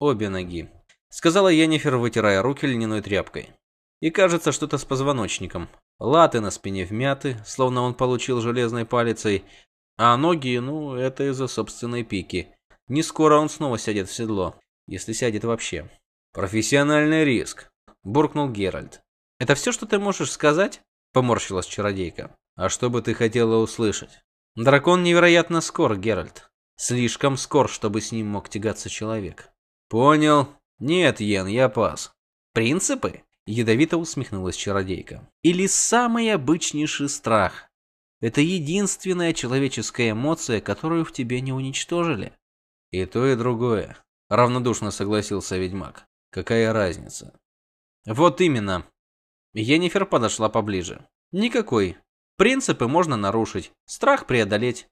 Обе ноги, сказала Йеннифер, вытирая руки льняной тряпкой. И кажется, что-то с позвоночником. Латы на спине вмяты, словно он получил железной палицей, а ноги, ну, это из-за собственной пики. Не скоро он снова сядет в седло, если сядет вообще. Профессиональный риск, буркнул Геральт. Это все, что ты можешь сказать? поморщилась чародейка. А что бы ты хотела услышать? Дракон невероятно скор, Геральт. Слишком скор, чтобы с ним мог тягаться человек. Понял. Нет, Йен, я пас. Принципы? Ядовито усмехнулась чародейка. Или самый обычнейший страх. Это единственная человеческая эмоция, которую в тебе не уничтожили. И то, и другое, равнодушно согласился ведьмак. Какая разница? Вот именно. Енифер подошла поближе. Никакой. Принципы можно нарушить, страх преодолеть.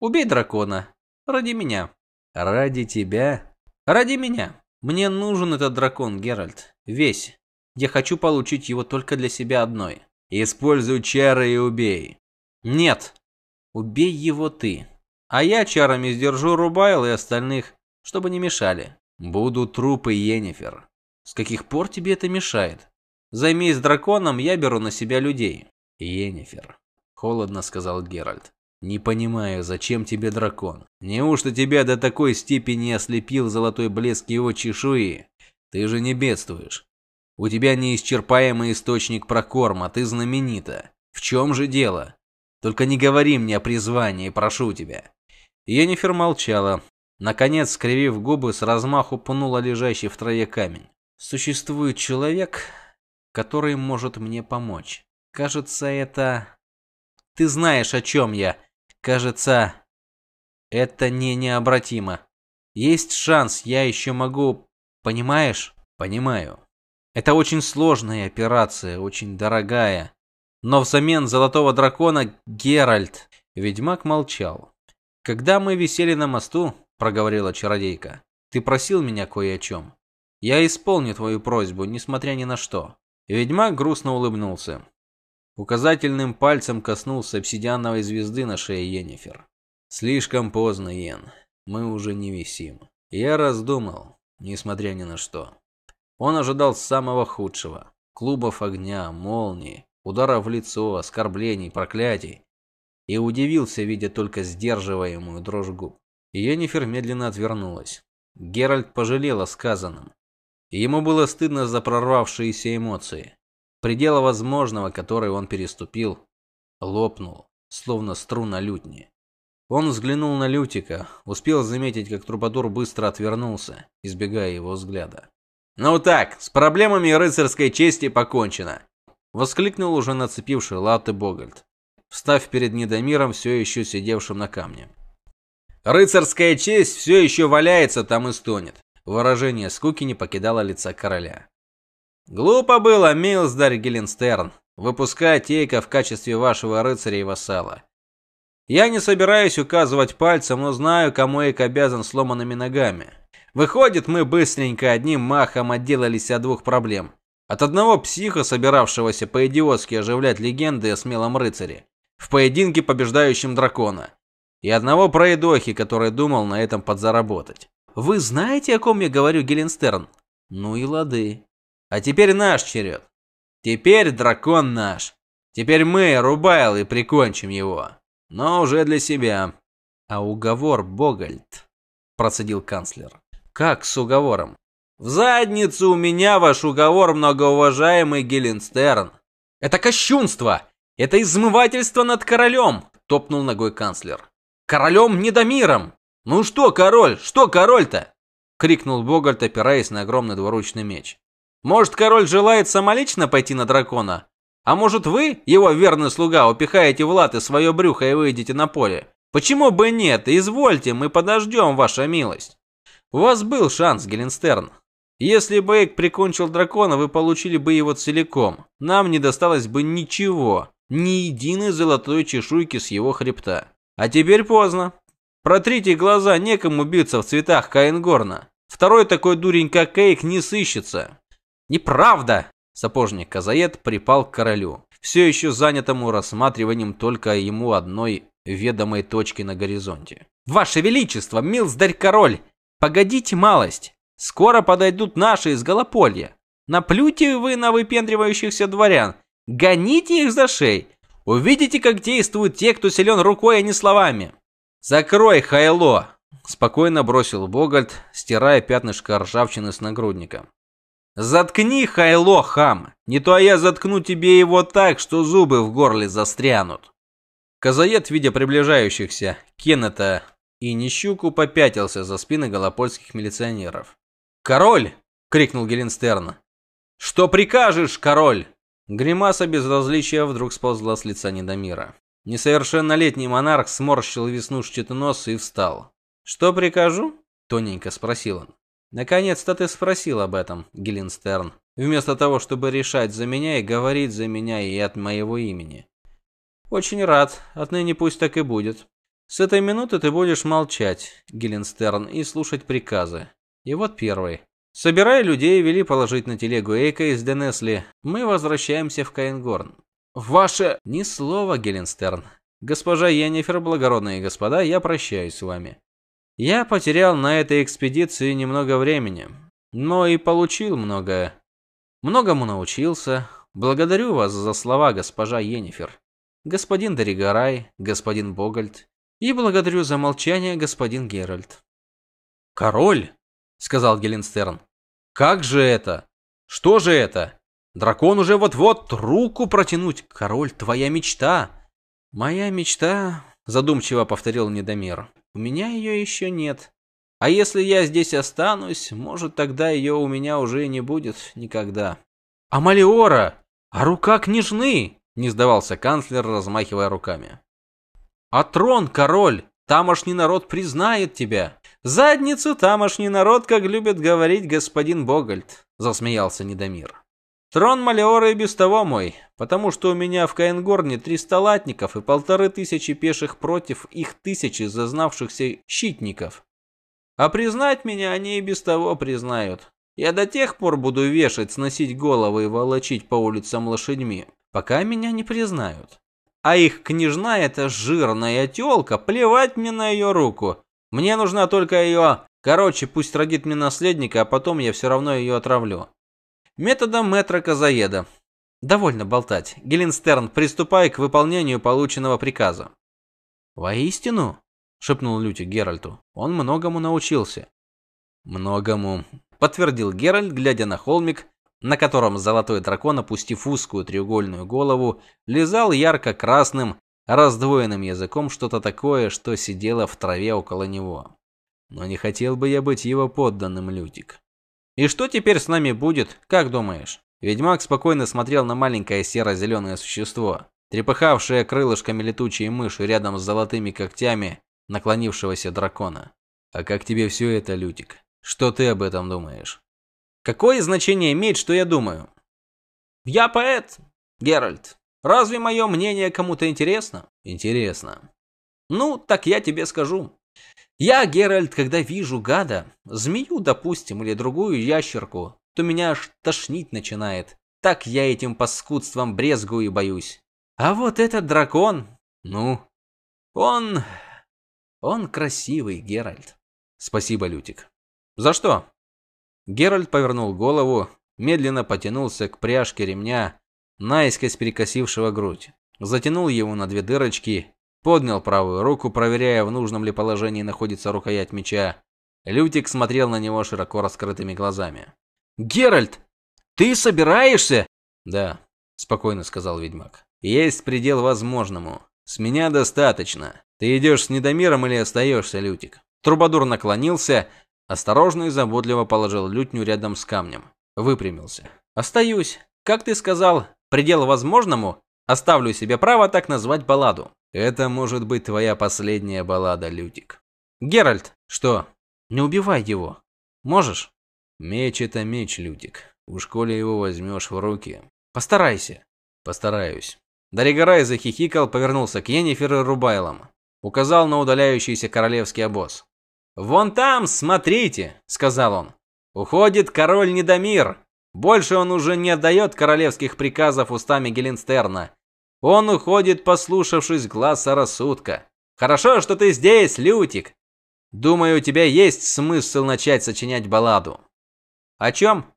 Убей дракона. Ради меня. Ради тебя? Ради меня. Мне нужен этот дракон, Геральт. Весь. Я хочу получить его только для себя одной. Используй чары и убей. Нет. Убей его ты. А я чарами сдержу Рубайл и остальных, чтобы не мешали. Будут трупы Йеннифер. С каких пор тебе это мешает? Займись драконом, я беру на себя людей. Йеннифер, холодно сказал Геральт. Не понимаю, зачем тебе дракон? Неужто тебя до такой степени ослепил золотой блеск его чешуи? Ты же не бедствуешь. У тебя неисчерпаемый источник прокорма, ты знаменита. В чем же дело? Только не говори мне о призвании, прошу тебя. Йеннифер молчала. Наконец, скривив губы, с размаху пнула лежащий в траве камень. Существует человек, который может мне помочь. Кажется, это Ты знаешь, о чем я. Кажется, это не необратимо. Есть шанс, я еще могу, понимаешь? Понимаю. Это очень сложная операция, очень дорогая. Но взамен золотого дракона Геральт, ведьмак молчал. Когда мы висели на мосту, проговорила чародейка. Ты просил меня кое о чем. Я исполню твою просьбу, несмотря ни на что. Ведьмак грустно улыбнулся. Указательным пальцем коснулся обсидиановой звезды на шее Йеннифер. Слишком поздно, Йен. Мы уже не висим. Я раздумал, несмотря ни на что. Он ожидал самого худшего: клубов огня, молний, ударов в лицо, оскорблений, проклятий. И удивился, видя только сдерживаемую дрожь губ. Йеннифер медленно отвернулась. Геральт пожалел о сказанном. Ему было стыдно за прорвавшиеся эмоции. Предела возможного, который он переступил, лопнул, словно струна лютни. Он взглянул на Лютика, успел заметить, как Трубадур быстро отвернулся, избегая его взгляда. "Ну так, с проблемами рыцарской чести покончено", воскликнул уже нацепивший латы Богольд, встав перед Недомиром, все еще сидевшим на камне. "Рыцарская честь все еще валяется там и стонет". Выражение скуки не покидало лица короля. Глупо было, Милсдарь Геленстерн, выпускать Эйка в качестве вашего рыцаря и вассала. Я не собираюсь указывать пальцем, но знаю, кому Эйк обязан сломанными ногами. Выходит, мы быстренько одним махом отделались от двух проблем. От одного психа, собиравшегося по-идиотски оживлять легенды о смелом рыцаре, в поединке побеждающем дракона, и одного проедохи, который думал на этом подзаработать. Вы знаете, о ком я говорю, Геленстерн? Ну и лады. А теперь наш черед. Теперь дракон наш. Теперь мы, Рубайл, и прикончим его. Но уже для себя. А уговор Богольд, процедил канцлер. Как с уговором? В задницу у меня ваш уговор, многоуважаемый Геленстерн. Это кощунство. Это измывательство над королем, топнул ногой канцлер. Королем Недомиром. Ну что, король? Что король-то? крикнул Богольд, опираясь на огромный двуручный меч. Может, король желает самолично пойти на дракона? А может, вы, его верный слуга, упихаете в латы свое брюхо и выйдете на поле? Почему бы нет? Извольте, мы подождем, ваша милость. У вас был шанс, Геленстерн. Если бы Эйк прикончил дракона, вы получили бы его целиком. Нам не досталось бы ничего, ни единой золотой чешуйки с его хребта. А теперь поздно. Протрите глаза, некому биться в цветах Каингорна. Второй такой дурень, как Эйк, не сыщется. Неправда! Сапожник Казаед припал к королю, все еще занятому рассматриванием только ему одной ведомой точки на горизонте. Ваше величество, милздарь король, погодите малость. Скоро подойдут наши из Голополья. Наплюйте вы на выпендривающихся дворян. Гоните их за шеи. Увидите, как действуют те, кто силен рукой, а не словами. Закрой, Хайло, спокойно бросил Богольд, стирая пятнышко ржавчины с нагрудника. Заткни, Хайло, хам, не то я заткну тебе его так, что зубы в горле застрянут. Казаед, видя приближающихся Кеннета и Нищуку, попятился за спины голопольских милиционеров. «Король!» — крикнул Геленстерн. «Что прикажешь, король?» Гримаса безразличия вдруг сползла с лица Недомира. Несовершеннолетний монарх сморщил веснушчатый нос и встал. «Что прикажу?» – тоненько спросил он. «Наконец-то ты спросил об этом, Геленстерн, вместо того, чтобы решать за меня и говорить за меня и от моего имени. Очень рад, отныне пусть так и будет. С этой минуты ты будешь молчать, Геленстерн, и слушать приказы. И вот первый. Собирая людей, вели положить на телегу Эйка из Денесли. Мы возвращаемся в Каингорн. Ваше... Ни слова, Геленстерн. Госпожа Йеннифер, благородные господа, я прощаюсь с вами. Я потерял на этой экспедиции немного времени, но и получил многое. Многому научился. Благодарю вас за слова, госпожа Йеннифер. Господин Доригарай, господин Богольд. И благодарю за молчание, господин Геральт. Король? сказал Геленстерн. Как же это? Что же это? Дракон уже вот-вот руку протянуть. Король, твоя мечта. Моя мечта, задумчиво повторил Недомир. У меня ее еще нет. А если я здесь останусь, может, тогда ее у меня уже не будет никогда. А Малиора, а рука княжны, не сдавался канцлер, размахивая руками. А трон, король, тамошний народ признает тебя. Задницу тамошний народ, как любит говорить господин Богольд, засмеялся Недомир. Трон Малеора и без того мой, потому что у меня в Каенгорне триста латников и полторы тысячи пеших против их тысячи зазнавшихся щитников. А признать меня они и без того признают. Я до тех пор буду вешать, сносить головы и волочить по улицам лошадьми, пока меня не признают. А их княжна эта жирная тёлка, плевать мне на ее руку. Мне нужна только ее... Короче, пусть родит мне наследника, а потом я все равно ее отравлю. Методом метра Казаеда. Довольно болтать. Геленстерн, приступай к выполнению полученного приказа. Воистину, шепнул Лютик Геральту. Он многому научился. Многому, подтвердил Геральт, глядя на холмик, на котором золотой дракон, опустив узкую треугольную голову, лизал ярко-красным, раздвоенным языком что-то такое, что сидело в траве около него. Но не хотел бы я быть его подданным, Лютик. И что теперь с нами будет, как думаешь? Ведьмак спокойно смотрел на маленькое серо-зеленое существо, трепыхавшее крылышками летучей мыши рядом с золотыми когтями наклонившегося дракона. А как тебе все это, Лютик? Что ты об этом думаешь? Какое значение имеет, что я думаю? Я поэт, Геральт. Разве мое мнение кому-то интересно? Интересно. Ну, так я тебе скажу. Я, Геральт, когда вижу гада, змею, допустим, или другую ящерку, то меня аж тошнить начинает. Так я этим паскудством брезгую и боюсь. А вот этот дракон, ну, он... Он красивый, Геральт. Спасибо, Лютик. За что? Геральт повернул голову, медленно потянулся к пряжке ремня, наискось перекосившего грудь. Затянул его на две дырочки, поднял правую руку, проверяя, в нужном ли положении находится рукоять меча. Лютик смотрел на него широко раскрытыми глазами. «Геральт, ты собираешься?» «Да», – спокойно сказал ведьмак. «Есть предел возможному. С меня достаточно. Ты идешь с недомиром или остаешься, Лютик?» Трубадур наклонился, осторожно и заботливо положил лютню рядом с камнем. Выпрямился. «Остаюсь. Как ты сказал, предел возможному, оставлю себе право так назвать балладу. Это может быть твоя последняя баллада, Лютик. Геральт, что? Не убивай его. Можешь? Меч это меч, Лютик. В школе его возьмешь в руки. Постарайся. Постараюсь. Даригарай захихикал, повернулся к Йеннифер и Рубайлам. Указал на удаляющийся королевский обоз. «Вон там, смотрите!» — сказал он. «Уходит король Недомир. Больше он уже не отдает королевских приказов устами Геленстерна. Он уходит, послушавшись глаза рассудка. Хорошо, что ты здесь, Лютик. Думаю, у тебя есть смысл начать сочинять балладу. О чем?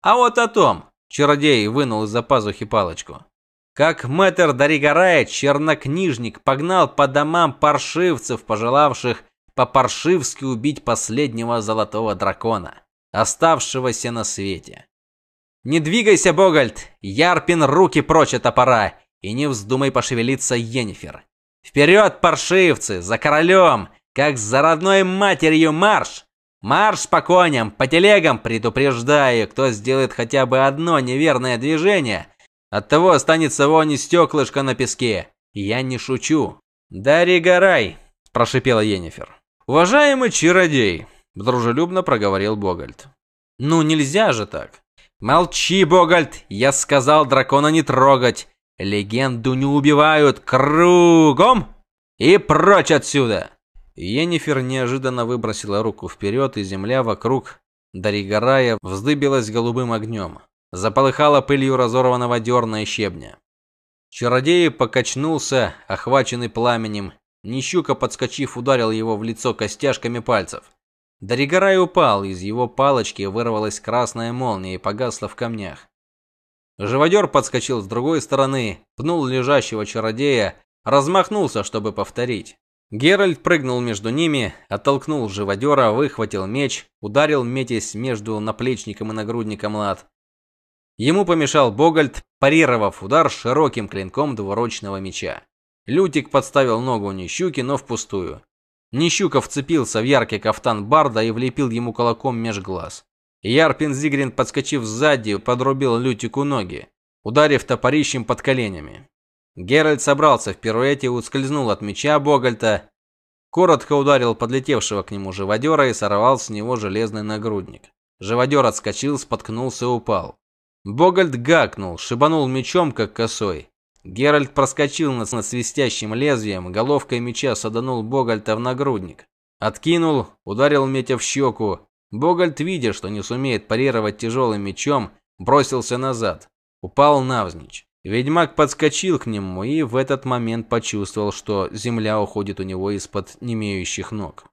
А вот о том. Чародей вынул из-за пазухи палочку. Как мэтр Даригарая, чернокнижник, погнал по домам паршивцев, пожелавших по-паршивски убить последнего золотого дракона, оставшегося на свете. Не двигайся, Богальд, Ярпин, руки прочь от топора, и не вздумай пошевелиться, Йеннифер. Вперед, паршивцы, за королем, как за родной матерью марш! Марш по коням, по телегам, предупреждаю, кто сделает хотя бы одно неверное движение, от того останется вон и стеклышко на песке. Я не шучу. Дари Гарай, прошипела Енифер. Уважаемый чародей, дружелюбно проговорил Богальд. Ну нельзя же так. Молчи, Богальд, я сказал дракона не трогать. Легенду не убивают кругом и прочь отсюда. Енифер неожиданно выбросила руку вперед, и земля вокруг Даригарая вздыбилась голубым огнем. Заполыхала пылью разорванного дерна и щебня. Чародей покачнулся, охваченный пламенем. Нищука, подскочив, ударил его в лицо костяшками пальцев. Даригарай упал, из его палочки вырвалась красная молния и погасла в камнях. Живодер подскочил с другой стороны, пнул лежащего чародея, размахнулся, чтобы повторить. Геральт прыгнул между ними, оттолкнул живодера, выхватил меч, ударил метясь между наплечником и нагрудником лад. Ему помешал Богольд, парировав удар широким клинком двуручного меча. Лютик подставил ногу Нищуки, но впустую. Нищука вцепился в яркий кафтан барда и влепил ему кулаком меж глаз. Ярпин Зигрин, подскочив сзади, подрубил Лютику ноги, ударив топорищем под коленями. Геральт собрался в пируэте ускользнул от меча Богольта, коротко ударил подлетевшего к нему живодера и сорвал с него железный нагрудник. Живодер отскочил, споткнулся и упал. Богольд гакнул, шибанул мечом, как косой. Геральт проскочил над свистящим лезвием, головкой меча саданул Богольта в нагрудник. Откинул, ударил метя в щеку. Богольд, видя, что не сумеет парировать тяжелым мечом, бросился назад. Упал навзничь. Ведьмак подскочил к нему и в этот момент почувствовал, что земля уходит у него из-под немеющих ног.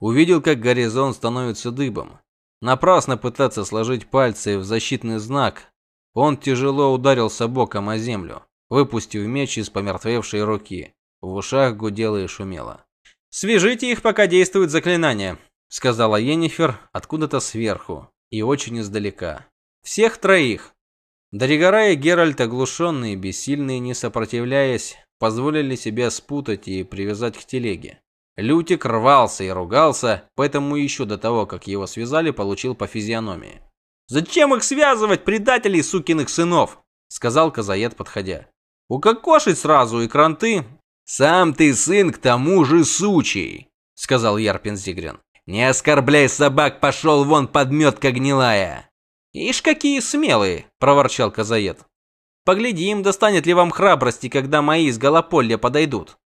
Увидел, как горизонт становится дыбом. Напрасно пытаться сложить пальцы в защитный знак. Он тяжело ударился боком о землю, выпустив меч из помертвевшей руки. В ушах гудело и шумело. "Свяжите их, пока действует заклинание", сказала Енифер откуда-то сверху и очень издалека. "Всех троих". Даригара и Геральт, оглушенные бессильные, не сопротивляясь, позволили себя спутать и привязать к телеге. Лютик рвался и ругался, поэтому еще до того, как его связали, получил по физиономии. «Зачем их связывать, предателей сукиных сынов?» — сказал Казаед, подходя. «Укокошить сразу и кранты». «Сам ты сын к тому же сучий», — сказал Ярпин Зигрин. «Не оскорбляй собак, пошел вон подметка гнилая». «Ишь, какие смелые!» — проворчал Казаед. «Поглядим, достанет ли вам храбрости, когда мои из Голополья подойдут.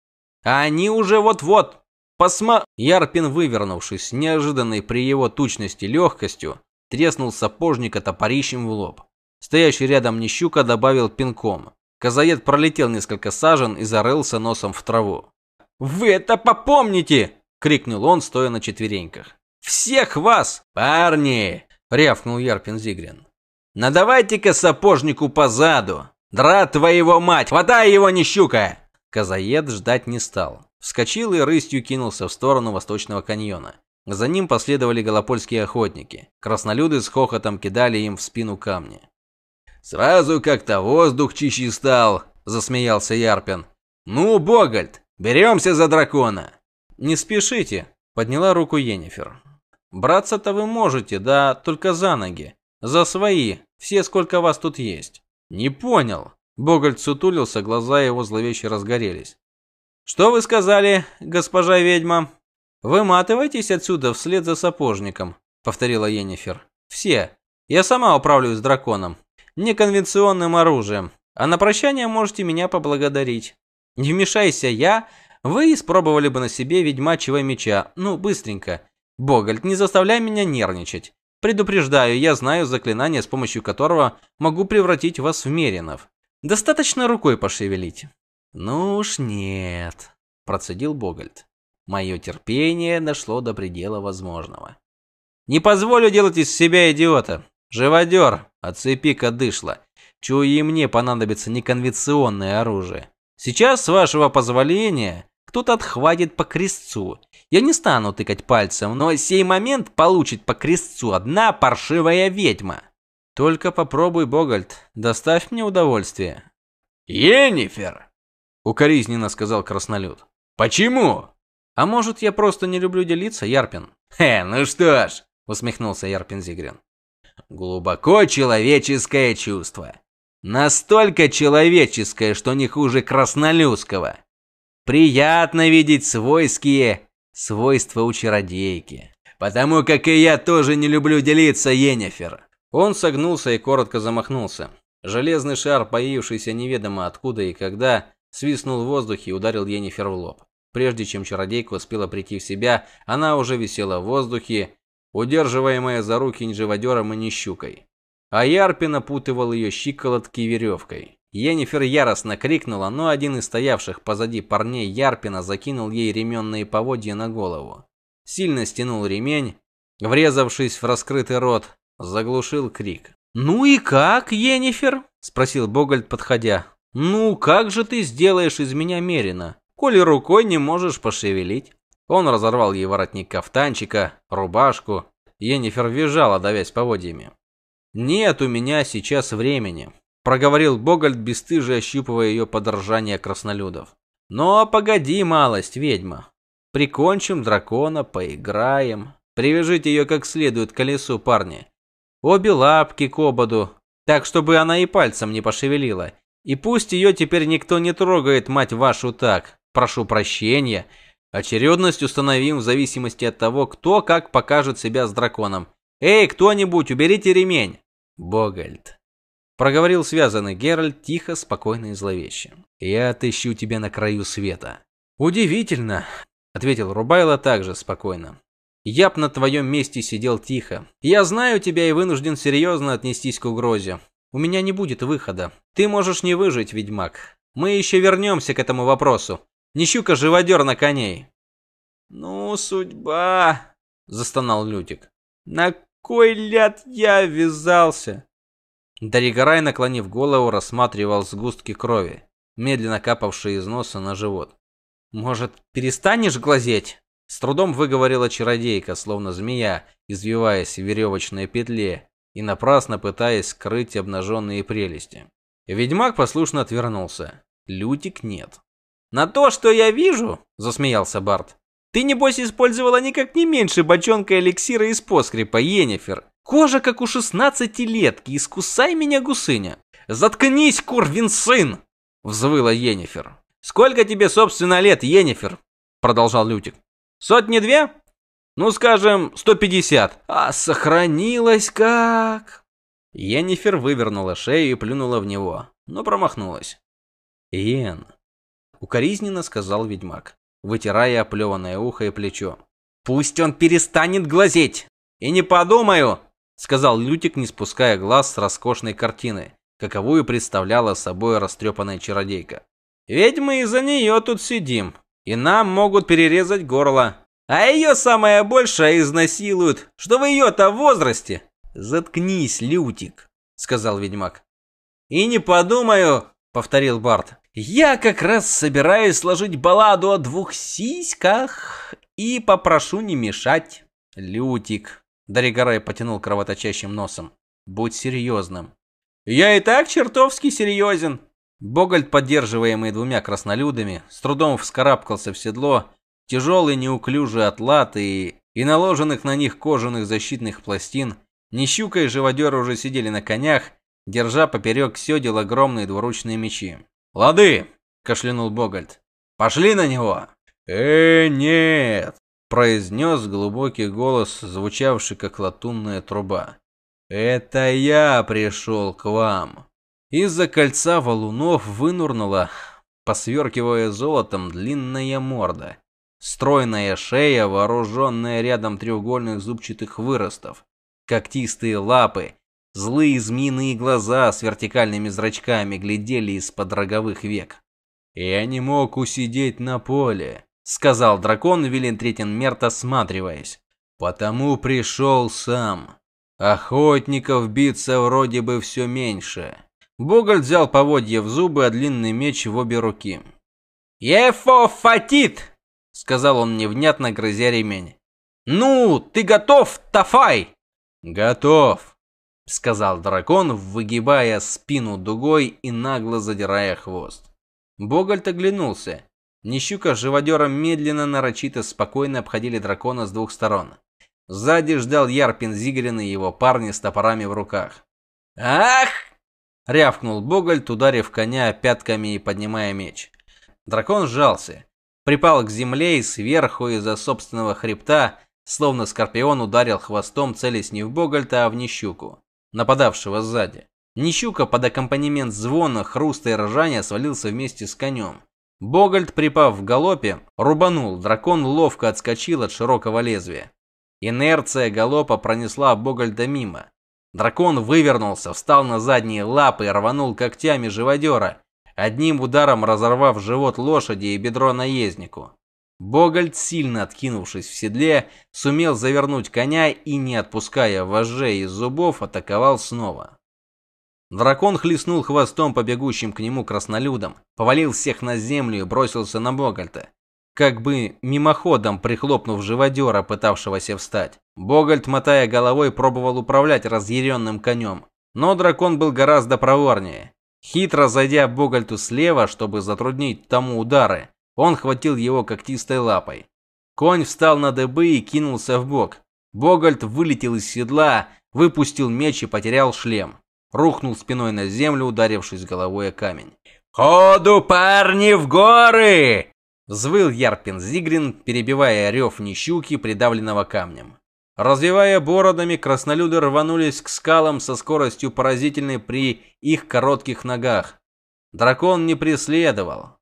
А они уже вот-вот Посма... Ярпин, вывернувшись неожиданной при его тучности легкостью, треснул сапожника топорищем в лоб. Стоящий рядом Нищука добавил пинком. Казаед пролетел несколько сажен и зарылся носом в траву. «Вы это попомните!» — крикнул он, стоя на четвереньках. «Всех вас, парни!» — рявкнул Ярпин Зигрин. «Надавайте-ка сапожнику по заду! Драт твоего мать! Хватай его, Нищука!» Казаед ждать не стал. Вскочил и рысью кинулся в сторону Восточного каньона. За ним последовали голопольские охотники. Краснолюды с хохотом кидали им в спину камни. «Сразу как-то воздух чище стал», – засмеялся Ярпин. «Ну, Богольд, беремся за дракона!» «Не спешите», – подняла руку Енифер. «Браться-то вы можете, да только за ноги. За свои, все сколько вас тут есть». «Не понял». Богольд сутулился, глаза его зловеще разгорелись. Что вы сказали, госпожа ведьма? Выматывайтесь отсюда вслед за сапожником, повторила Енифер. Все. Я сама управлюсь драконом, неконвенционным оружием. А на прощание можете меня поблагодарить. Не вмешайся я, вы испробовали бы на себе ведьмачьего меча. Ну, быстренько. Богольд, не заставляй меня нервничать. Предупреждаю, я знаю заклинание, с помощью которого могу превратить вас в меринов. Достаточно рукой пошевелить. Ну уж нет, процедил Богольд. Мое терпение дошло до предела возможного. Не позволю делать из себя идиота. Живодер, отцепи-ка дышло. Чую, и мне понадобится неконвенционное оружие. Сейчас, с вашего позволения, кто-то отхватит по крестцу. Я не стану тыкать пальцем, но сей момент получит по крестцу одна паршивая ведьма. Только попробуй, Богольд, доставь мне удовольствие. Енифер, укоризненно сказал краснолюд. Почему? А может, я просто не люблю делиться, Ярпин? Хе, ну что ж, усмехнулся Ярпин Зигрин. Глубоко человеческое чувство. Настолько человеческое, что не хуже краснолюдского. Приятно видеть свойские свойства у чародейки. Потому как и я тоже не люблю делиться, Енифер. Он согнулся и коротко замахнулся. Железный шар, появившийся неведомо откуда и когда, свистнул в воздухе и ударил Енифер в лоб. Прежде чем чародейка успела прийти в себя, она уже висела в воздухе, удерживаемая за руки неживодером и нищукой а Ярпин опутывал ее щиколотки веревкой. Енифер яростно крикнула, но один из стоявших позади парней Ярпина закинул ей ременные поводья на голову. Сильно стянул ремень, врезавшись в раскрытый рот, заглушил крик. «Ну и как, Енифер?» – спросил Богольд, подходя. «Ну, как же ты сделаешь из меня мерина, коли рукой не можешь пошевелить?» Он разорвал ей воротник кафтанчика, рубашку. Енифер визжала, давясь поводьями. «Нет у меня сейчас времени», – проговорил Богольд, бесстыже ощупывая ее подражание краснолюдов. «Но погоди малость, ведьма. Прикончим дракона, поиграем. Привяжите ее как следует к колесу, парни. Обе лапки к ободу, так, чтобы она и пальцем не пошевелила. И пусть ее теперь никто не трогает, мать вашу, так. Прошу прощения. Очередность установим в зависимости от того, кто как покажет себя с драконом. «Эй, кто-нибудь, уберите ремень!» «Богальд!» Проговорил связанный Геральт тихо, спокойно и зловеще. «Я отыщу тебя на краю света». «Удивительно!» — ответил Рубайло также спокойно. «Я б на твоем месте сидел тихо. Я знаю тебя и вынужден серьезно отнестись к угрозе. У меня не будет выхода. Ты можешь не выжить, ведьмак. Мы еще вернемся к этому вопросу. Нищука живодер на коней». «Ну, судьба!» – застонал Лютик. «На кой ляд я ввязался? Даригарай, наклонив голову, рассматривал сгустки крови, медленно капавшие из носа на живот. Может, перестанешь глазеть? С трудом выговорила чародейка, словно змея, извиваясь в веревочной петле и напрасно пытаясь скрыть обнаженные прелести. Ведьмак послушно отвернулся. Лютик нет. На то, что я вижу, засмеялся Барт. Ты, небось, использовала никак не меньше бочонка эликсира из поскрипа, Енифер. Кожа, как у шестнадцатилетки, искусай меня, гусыня. Заткнись, курвин сын! Взвыла Енифер. Сколько тебе, собственно, лет, Енифер? Продолжал Лютик. Сотни две? Ну, скажем, сто пятьдесят. А сохранилась как... Енифер вывернула шею и плюнула в него, но промахнулась. «Йен», — укоризненно сказал ведьмак вытирая оплеванное ухо и плечо. «Пусть он перестанет глазеть! И не подумаю!» сказал Лютик, не спуская глаз с роскошной картины, каковую представляла собой растрепанная чародейка. «Ведь мы из-за нее тут сидим, и нам могут перерезать горло. А ее самое большее изнасилуют, что в ее-то возрасте!» «Заткнись, Лютик!» сказал ведьмак. «И не подумаю!» повторил Барт. Я как раз собираюсь сложить балладу о двух сиськах и попрошу не мешать. Лютик. Даригарай потянул кровоточащим носом. Будь серьезным. Я и так чертовски серьезен. Богольд, поддерживаемый двумя краснолюдами, с трудом вскарабкался в седло, тяжелый неуклюжий от латы и, и наложенных на них кожаных защитных пластин. Нищука и живодер уже сидели на конях, держа поперек седел огромные двуручные мечи. «Лады!» – кашлянул Богольд. «Пошли на него!» «Э, нет!» – произнес глубокий голос, звучавший как латунная труба. «Это я пришел к вам!» Из-за кольца валунов вынурнула, посверкивая золотом, длинная морда. Стройная шея, вооруженная рядом треугольных зубчатых выростов. Когтистые лапы, Злые змеиные глаза с вертикальными зрачками глядели из-под роговых век. «Я не мог усидеть на поле», — сказал дракон Вилен Третин Мерт, осматриваясь. Потому пришел сам. Охотников биться вроде бы все меньше. Боголь взял поводья в зубы, а длинный меч в обе руки. «Ефофатит!» — сказал он невнятно, грызя ремень. «Ну, ты готов, Тафай?» «Готов», — сказал дракон, выгибая спину дугой и нагло задирая хвост. Богольд оглянулся. Нищука с живодером медленно, нарочито, спокойно обходили дракона с двух сторон. Сзади ждал Ярпин Зигарин и его парни с топорами в руках. «Ах!» — рявкнул Богольд, ударив коня пятками и поднимая меч. Дракон сжался, припал к земле и сверху из-за собственного хребта, словно скорпион ударил хвостом, целясь не в Богольта, а в Нищуку, нападавшего сзади. Нищука под аккомпанемент звона, хруста и ржания свалился вместе с конем. Богольд, припав в галопе, рубанул, дракон ловко отскочил от широкого лезвия. Инерция галопа пронесла Богольда мимо. Дракон вывернулся, встал на задние лапы и рванул когтями живодера, одним ударом разорвав живот лошади и бедро наезднику. Богольд, сильно откинувшись в седле, сумел завернуть коня и, не отпуская вожжей из зубов, атаковал снова. Дракон хлестнул хвостом по бегущим к нему краснолюдам, повалил всех на землю и бросился на Богольта как бы мимоходом прихлопнув живодера, пытавшегося встать. Богольд, мотая головой, пробовал управлять разъяренным конем, но дракон был гораздо проворнее. Хитро зайдя Богольту слева, чтобы затруднить тому удары, он хватил его когтистой лапой. Конь встал на дыбы и кинулся в бок. Богольд вылетел из седла, выпустил меч и потерял шлем. Рухнул спиной на землю, ударившись головой о камень. «Ходу, парни, в горы!» Взвыл Ярпин Зигрин, перебивая рев нищуки, придавленного камнем. Развивая бородами, краснолюды рванулись к скалам со скоростью поразительной при их коротких ногах. Дракон не преследовал.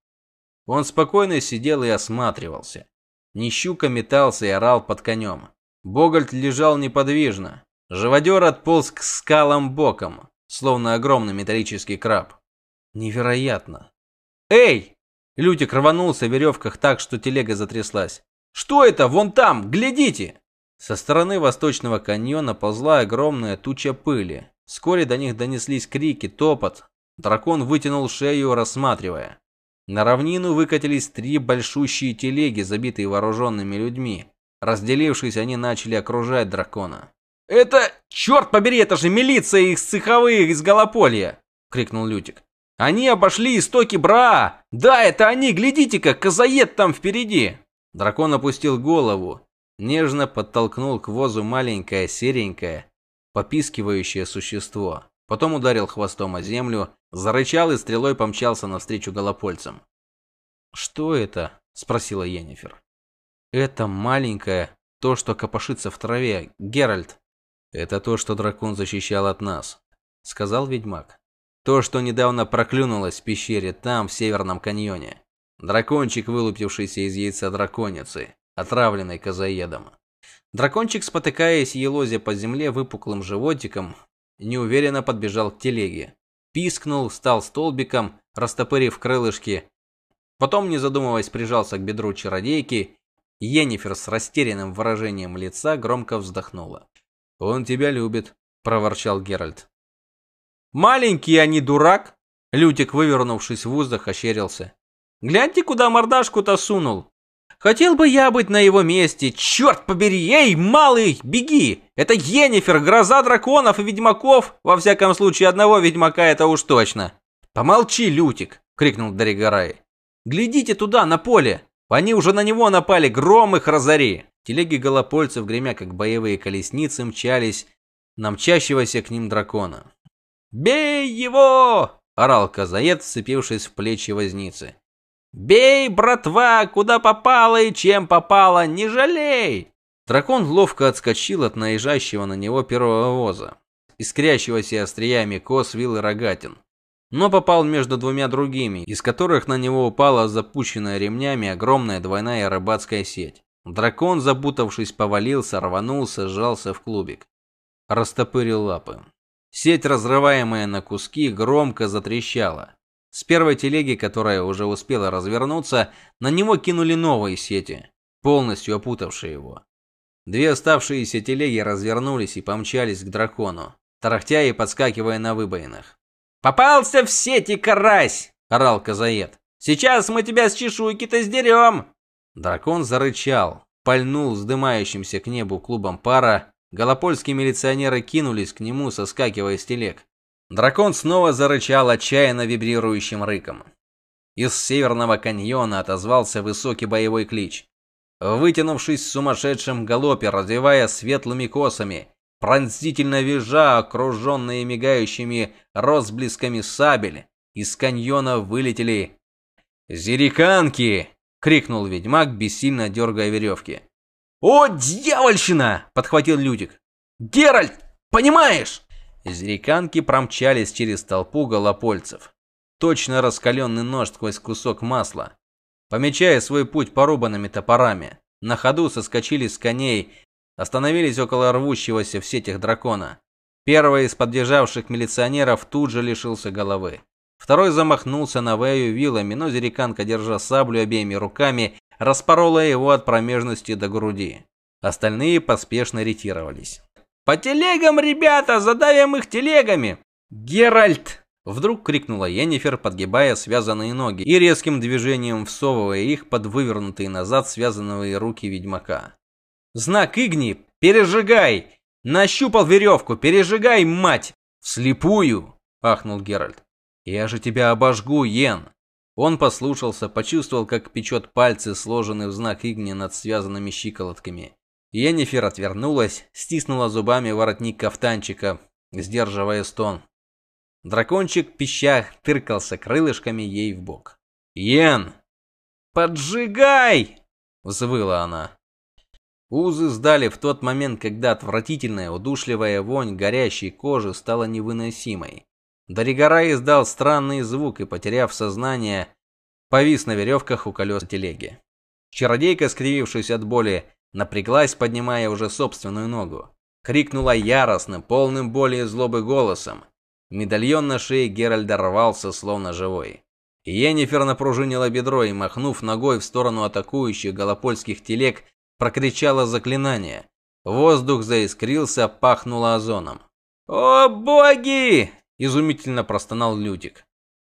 Он спокойно сидел и осматривался. Нищука метался и орал под конем. Богольд лежал неподвижно. Живодер отполз к скалам боком, словно огромный металлический краб. Невероятно. «Эй!» Лютик рванулся в веревках так, что телега затряслась. «Что это? Вон там! Глядите!» Со стороны восточного каньона ползла огромная туча пыли. Вскоре до них донеслись крики, топот. Дракон вытянул шею, рассматривая. На равнину выкатились три большущие телеги, забитые вооруженными людьми. Разделившись, они начали окружать дракона. «Это, черт побери, это же милиция из цеховых, из Голополья!» — крикнул Лютик. Они обошли истоки Бра! Да, это они, глядите-ка, козаед там впереди!» Дракон опустил голову, нежно подтолкнул к возу маленькое, серенькое, попискивающее существо. Потом ударил хвостом о землю, зарычал и стрелой помчался навстречу голопольцам. «Что это?» – спросила Йеннифер. «Это маленькое, то, что копошится в траве, Геральт». «Это то, что дракон защищал от нас», – сказал ведьмак. То, что недавно проклюнулось в пещере там, в Северном каньоне. Дракончик, вылупившийся из яйца драконицы, отравленный козаедом. Дракончик, спотыкаясь елозя по земле выпуклым животиком, неуверенно подбежал к телеге. Пискнул, встал столбиком, растопырив крылышки. Потом, не задумываясь, прижался к бедру чародейки. Йеннифер с растерянным выражением лица громко вздохнула. «Он тебя любит», – проворчал Геральт. Маленький, а не дурак. Лютик, вывернувшись в воздух, ощерился. Гляньте, куда мордашку-то сунул. Хотел бы я быть на его месте. Черт побери, эй, малый, беги. Это Енифер, гроза драконов и ведьмаков. Во всяком случае, одного ведьмака это уж точно. Помолчи, Лютик, крикнул Даригарай. Глядите туда, на поле. Они уже на него напали, гром их разори. Телеги голопольцев, гремя как боевые колесницы, мчались на мчащегося к ним дракона. «Бей его!» – орал Казаед, вцепившись в плечи возницы. «Бей, братва, куда попало и чем попало, не жалей!» Дракон ловко отскочил от наезжающего на него первого воза, искрящегося остриями кос, вил и рогатин, но попал между двумя другими, из которых на него упала запущенная ремнями огромная двойная рыбацкая сеть. Дракон, запутавшись, повалился, рванулся, сжался в клубик. Растопырил лапы. Сеть, разрываемая на куски, громко затрещала. С первой телеги, которая уже успела развернуться, на него кинули новые сети, полностью опутавшие его. Две оставшиеся телеги развернулись и помчались к дракону, тарахтя и подскакивая на выбоинах. «Попался в сети, карась!» – орал Казаед. «Сейчас мы тебя с чешуйки-то сдерем!» Дракон зарычал, пальнул вздымающимся к небу клубом пара, голопольские милиционеры кинулись к нему, соскакивая с телег. Дракон снова зарычал отчаянно вибрирующим рыком. Из северного каньона отозвался высокий боевой клич. Вытянувшись в сумасшедшем галопе, развивая светлыми косами, пронзительно визжа, окруженные мигающими розблесками сабель, из каньона вылетели «Зериканки!» — крикнул ведьмак, бессильно дергая веревки. «О, дьявольщина!» — подхватил Людик. «Геральт, понимаешь?» Зериканки промчались через толпу голопольцев точно раскаленный нож сквозь кусок масла. Помечая свой путь порубанными топорами, на ходу соскочили с коней, остановились около рвущегося в сетях дракона. Первый из подбежавших милиционеров тут же лишился головы. Второй замахнулся на Вэю вилами, но зериканка, держа саблю обеими руками, распорола его от промежности до груди. Остальные поспешно ретировались. «По телегам, ребята! Задавим их телегами!» «Геральт!» Вдруг крикнула Йеннифер, подгибая связанные ноги и резким движением всовывая их под вывернутые назад связанные руки ведьмака. «Знак Игни! Пережигай! Нащупал веревку! Пережигай, мать!» «Вслепую!» – ахнул Геральт. «Я же тебя обожгу, Йен!» Он послушался, почувствовал, как печет пальцы, сложенные в знак Игни над связанными щиколотками. Йеннифер отвернулась, стиснула зубами воротник кафтанчика, сдерживая стон. Дракончик пища тыркался крылышками ей в бок. "Йен, поджигай!" взвыла она. Узы сдали в тот момент, когда отвратительная, удушливая вонь горящей кожи стала невыносимой. Даригара издал странный звук и, потеряв сознание, повис на веревках у колес телеги. Чародейка, скривившись от боли, напряглась, поднимая уже собственную ногу. Крикнула яростным, полным боли и злобы голосом. Медальон на шее Геральда рвался, словно живой. Йеннифер напружинила бедро и, махнув ногой в сторону атакующих голопольских телег, прокричала заклинание. Воздух заискрился, пахнуло озоном. «О боги!» – изумительно простонал Лютик.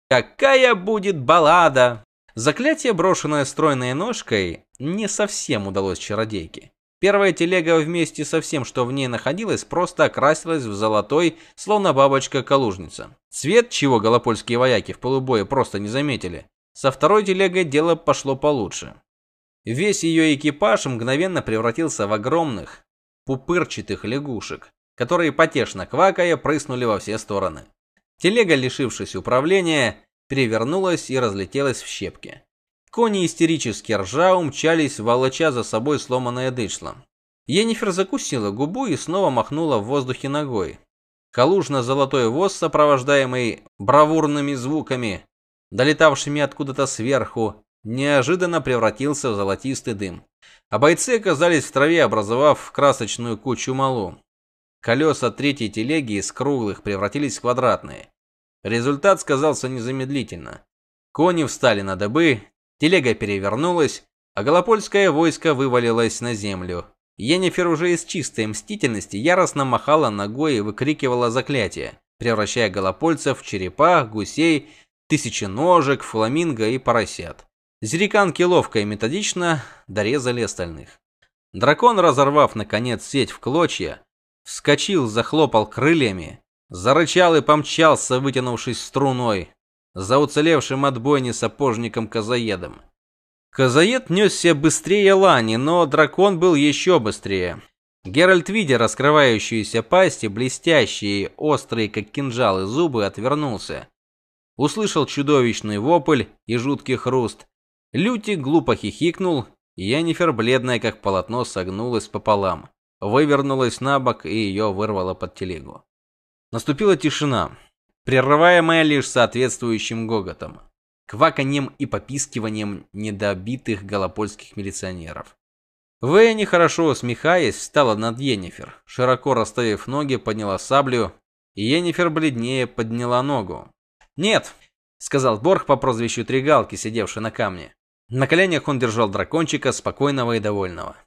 «Какая будет баллада!» Заклятие, брошенное стройной ножкой, не совсем удалось чародейке. Первая телега вместе со всем, что в ней находилось, просто окрасилась в золотой, словно бабочка-калужница. Цвет, чего голопольские вояки в полубое просто не заметили. Со второй телегой дело пошло получше. Весь ее экипаж мгновенно превратился в огромных, пупырчатых лягушек, которые потешно квакая прыснули во все стороны. Телега, лишившись управления, перевернулась и разлетелась в щепки. Кони истерически ржа умчались, волоча за собой сломанное дышло. Енифер закусила губу и снова махнула в воздухе ногой. Калужно-золотой воз, сопровождаемый бравурными звуками, долетавшими откуда-то сверху, неожиданно превратился в золотистый дым. А бойцы оказались в траве, образовав красочную кучу малу. Колеса третьей телеги из круглых превратились в квадратные. Результат сказался незамедлительно. Кони встали на дыбы, Телега перевернулась, а голопольское войско вывалилось на землю. Йеннифер уже из чистой мстительности яростно махала ногой и выкрикивала заклятия, превращая голопольцев в черепах, гусей, тысяченожек, фламинго и поросят. Зериканки ловко и методично дорезали остальных. Дракон, разорвав наконец сеть в клочья, вскочил, захлопал крыльями, зарычал и помчался, вытянувшись струной за уцелевшим от бойни сапожником-казаедом. Казаед несся быстрее Лани, но дракон был еще быстрее. Геральт, видя раскрывающуюся пасть и блестящие, острые, как кинжалы, зубы, отвернулся. Услышал чудовищный вопль и жуткий хруст. Люти глупо хихикнул, и Янифер, бледная как полотно, согнулась пополам, вывернулась на бок и ее вырвало под телегу. Наступила тишина прерываемая лишь соответствующим гоготом, кваканьем и попискиванием недобитых голопольских милиционеров. Вэя, нехорошо усмехаясь, встала над Йеннифер, широко расставив ноги, подняла саблю, и Йеннифер бледнее подняла ногу. "Нет", сказал Борг по прозвищу Тригалки, сидевший на камне. На коленях он держал дракончика, спокойного и довольного.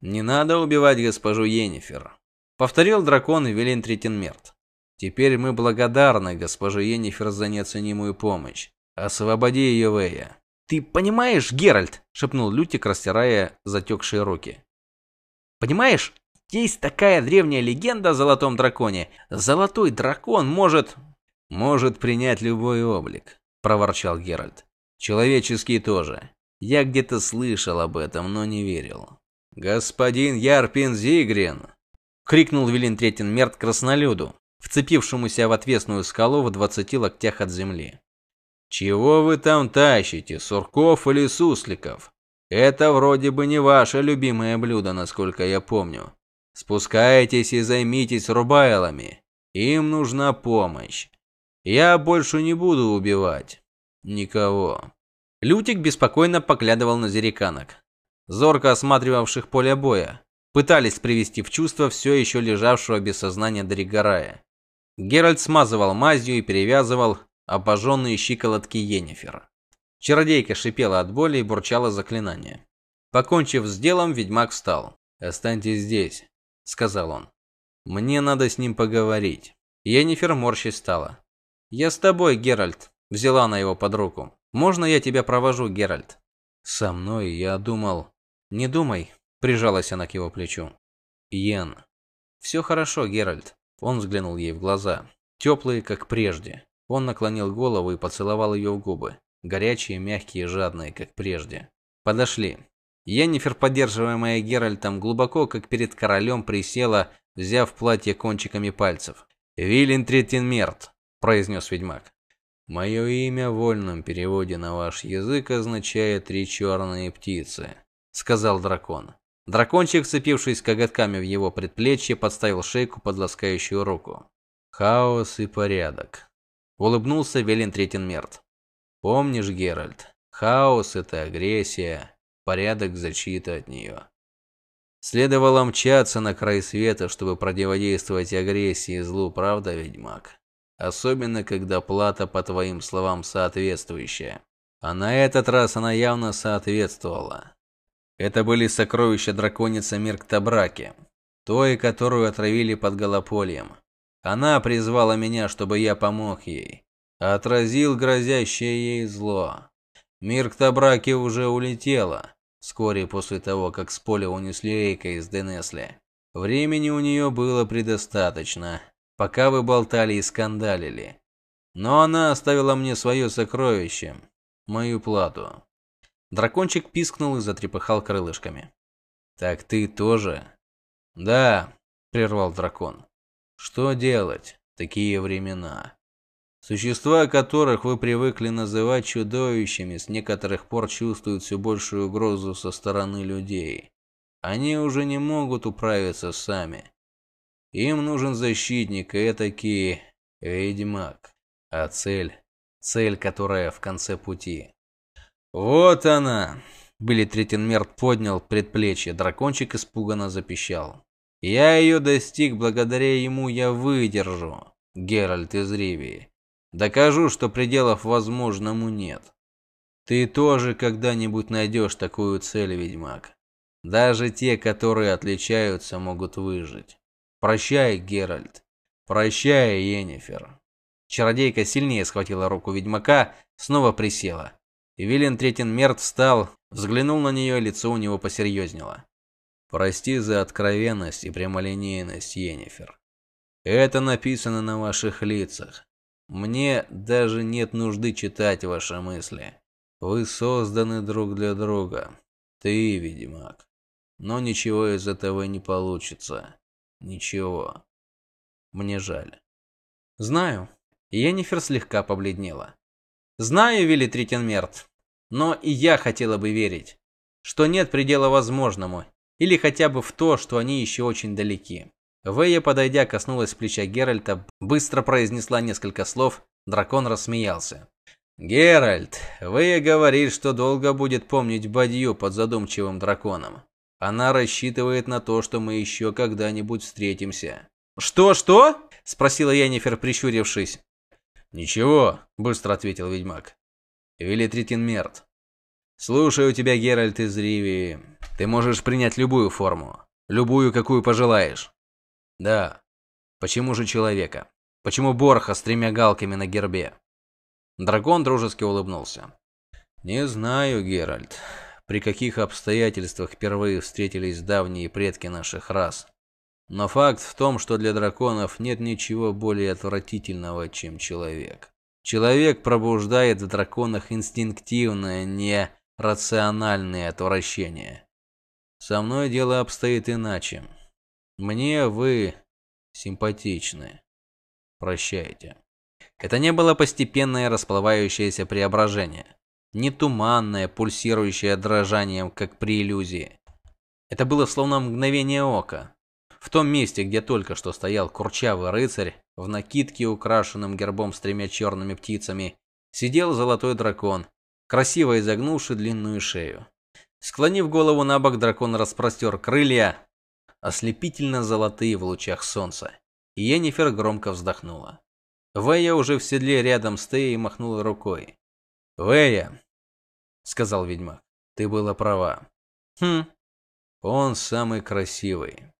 «Не надо убивать госпожу Йеннифер», — повторил дракон Велин Третенмерт. «Теперь мы благодарны госпоже Йеннифер за неоценимую помощь. Освободи ее, Вэя». «Ты понимаешь, Геральт?» — шепнул Лютик, растирая затекшие руки. «Понимаешь, есть такая древняя легенда о Золотом Драконе. Золотой Дракон может...» «Может принять любой облик», — проворчал Геральт. «Человеческий тоже. Я где-то слышал об этом, но не верил. «Господин Ярпин Зигрин!» — крикнул Велин Третин Мерт краснолюду, вцепившемуся в отвесную скалу в двадцати локтях от земли. «Чего вы там тащите, сурков или сусликов? Это вроде бы не ваше любимое блюдо, насколько я помню. Спускайтесь и займитесь рубайлами. Им нужна помощь. Я больше не буду убивать. Никого». Лютик беспокойно поглядывал на зериканок зорко осматривавших поле боя, пытались привести в чувство все еще лежавшего без сознания Дригорая. Геральт смазывал мазью и перевязывал обожженные щиколотки Йеннифера. Чародейка шипела от боли и бурчала заклинание. Покончив с делом, ведьмак встал. «Останьтесь здесь», — сказал он. «Мне надо с ним поговорить». Йеннифер морщись стала. «Я с тобой, Геральт», — взяла на его под руку. «Можно я тебя провожу, Геральт?» «Со мной, я думал...» «Не думай», – прижалась она к его плечу. «Йен». «Все хорошо, Геральт». Он взглянул ей в глаза. Теплые, как прежде. Он наклонил голову и поцеловал ее в губы. Горячие, мягкие, жадные, как прежде. Подошли. Йеннифер, поддерживаемая Геральтом, глубоко, как перед королем, присела, взяв платье кончиками пальцев. «Вилен Третинмерт», – произнес ведьмак. «Мое имя в вольном переводе на ваш язык означает «три черные птицы» сказал дракон. Дракончик, вцепившись коготками в его предплечье, подставил шейку под ласкающую руку. Хаос и порядок. Улыбнулся Велин Третинмерт. Помнишь, Геральт, хаос это агрессия, порядок защита от нее. Следовало мчаться на край света, чтобы противодействовать агрессии и злу, правда, ведьмак? Особенно, когда плата, по твоим словам, соответствующая. А на этот раз она явно соответствовала. Это были сокровища драконицы Мирктабраки, той, которую отравили под Голопольем. Она призвала меня, чтобы я помог ей. Отразил грозящее ей зло. Мирктабраки уже улетела, вскоре после того, как с поля унесли Эйка из Денесли. Времени у нее было предостаточно, пока вы болтали и скандалили. Но она оставила мне свое сокровище, мою плату. Дракончик пискнул и затрепыхал крылышками. «Так ты тоже?» «Да», – прервал дракон. «Что делать? Такие времена. Существа, которых вы привыкли называть чудовищами, с некоторых пор чувствуют все большую угрозу со стороны людей. Они уже не могут управиться сами. Им нужен защитник, и этакий ведьмак. А цель? Цель, которая в конце пути. «Вот она!» Билли Третенмерт поднял предплечье, дракончик испуганно запищал. «Я ее достиг, благодаря ему я выдержу, Геральт из Ривии. Докажу, что пределов возможному нет. Ты тоже когда-нибудь найдешь такую цель, ведьмак. Даже те, которые отличаются, могут выжить. Прощай, Геральт. Прощай, Йеннифер». Чародейка сильнее схватила руку ведьмака, снова присела. Вилен Третин встал, взглянул на нее, лицо у него посерьезнело. «Прости за откровенность и прямолинейность, Йеннифер. Это написано на ваших лицах. Мне даже нет нужды читать ваши мысли. Вы созданы друг для друга. Ты, ведьмак. Но ничего из этого не получится. Ничего. Мне жаль. Знаю. Йеннифер слегка побледнела. Знаю, Вилли Тритенмерт, но и я хотела бы верить, что нет предела возможному, или хотя бы в то, что они еще очень далеки. Вэя, подойдя, коснулась плеча Геральта, быстро произнесла несколько слов, дракон рассмеялся. «Геральт, Вэя говорит, что долго будет помнить Бадью под задумчивым драконом. Она рассчитывает на то, что мы еще когда-нибудь встретимся». «Что-что?» – спросила Янифер, прищурившись. «Ничего», – быстро ответил ведьмак. «Велитритин мертв. Слушаю тебя, Геральт из Ривии. Ты можешь принять любую форму, любую, какую пожелаешь. Да. Почему же человека? Почему Борха с тремя галками на гербе? Дракон дружески улыбнулся. Не знаю, Геральт, при каких обстоятельствах впервые встретились давние предки наших рас. Но факт в том, что для драконов нет ничего более отвратительного, чем человек. Человек пробуждает в драконах инстинктивное, не рациональное отвращение. Со мной дело обстоит иначе. Мне вы симпатичны. Прощайте. Это не было постепенное расплывающееся преображение, не туманное, пульсирующее дрожанием, как при иллюзии. Это было словно мгновение ока. В том месте, где только что стоял курчавый рыцарь, в накидке, украшенном гербом с тремя черными птицами, сидел золотой дракон, красиво изогнувший длинную шею. Склонив голову на бок, дракон распростер крылья, ослепительно золотые в лучах солнца. И Йеннифер громко вздохнула. Вэя уже в седле рядом с Теей махнула рукой. «Вэя», — сказал ведьмак, — «ты была права. Хм, он самый красивый.